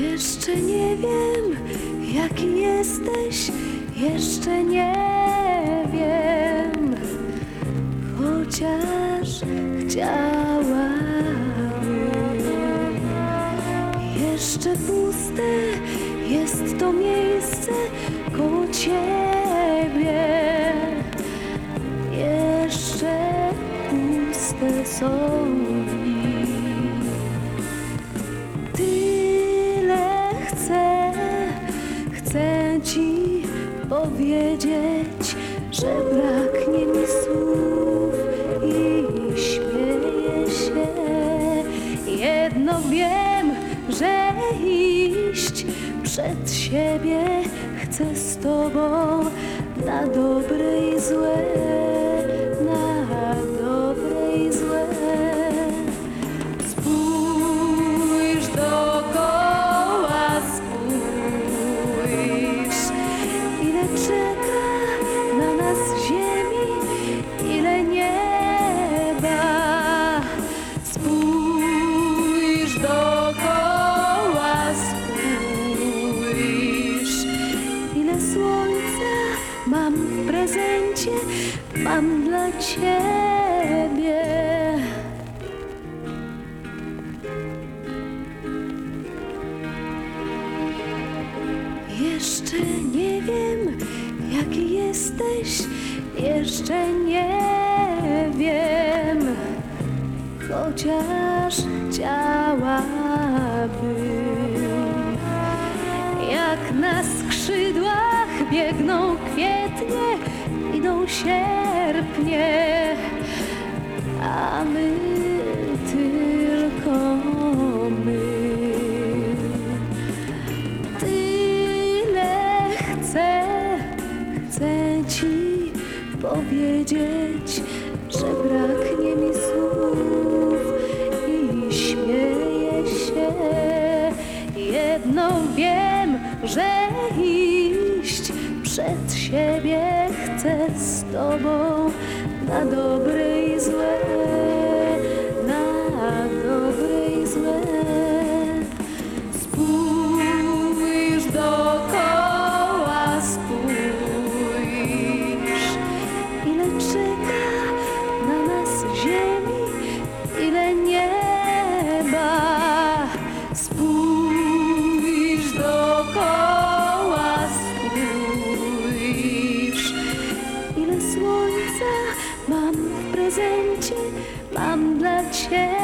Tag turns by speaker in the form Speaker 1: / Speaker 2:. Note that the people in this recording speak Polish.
Speaker 1: Jeszcze nie wiem, jaki jesteś, jeszcze nie wiem, chociaż chciałabym. Jeszcze puste jest to miejsce Tyle chcę, chcę ci powiedzieć, że braknie mi słów i śmieję się. Jedno wiem, że iść przed siebie chcę z tobą na dobre i złe, prezencie, mam dla ciebie. Jeszcze nie wiem, jaki jesteś, jeszcze nie wiem, chociaż chciałabym. Jak na skrzydłach biegną kwietnie, idą sierpnie, a my tylko my. Tyle chcę, chcę ci powiedzieć, że braknie mi słów i śmieję się. Jedno wiem, że iść przed siebie chcę z tobą na dobre i złe, na dobre i złe. Spójrz dookoła, spójrz, ile czeka prezencie, mam dla ciebie.